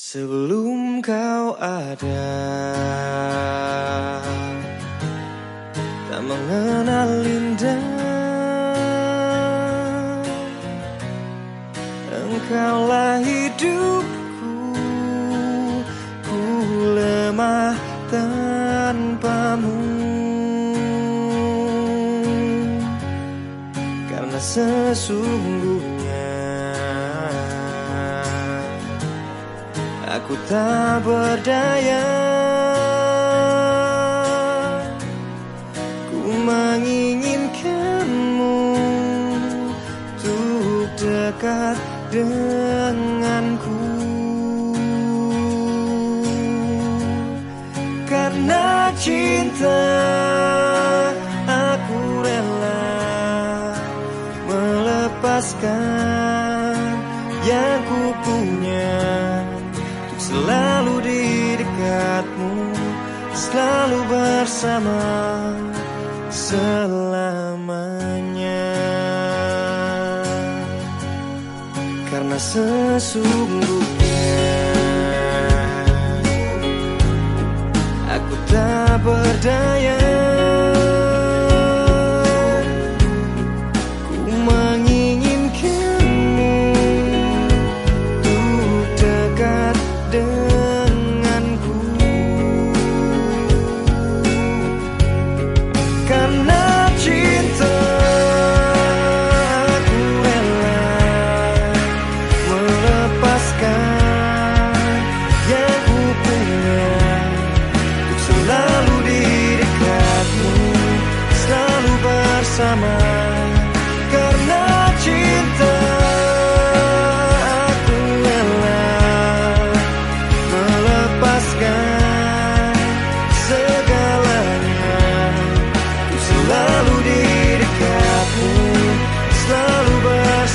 Sebelum kau ada Tak mengenal indah. Engkaulah hidupku Ku lemah tanpamu. Karena sesungguhnya Aku tak berdaya. Ku menginginkanmu Untuk dekat denganku. Karena cinta Aku rela Melepaskan Yang ku punya selalu di dekatmu Selalu bersama Selamanya. Karena sesungguhnya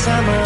bersama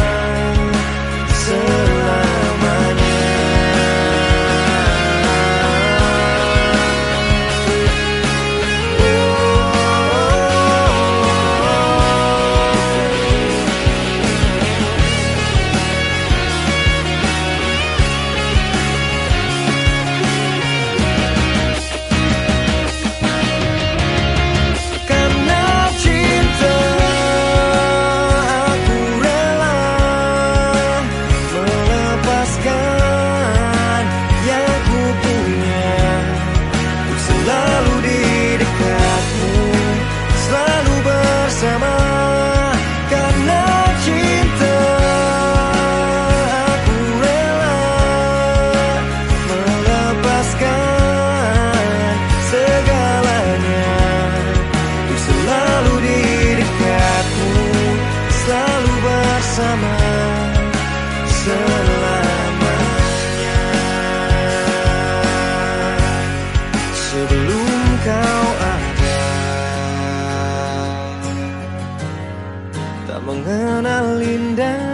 mengenal indah.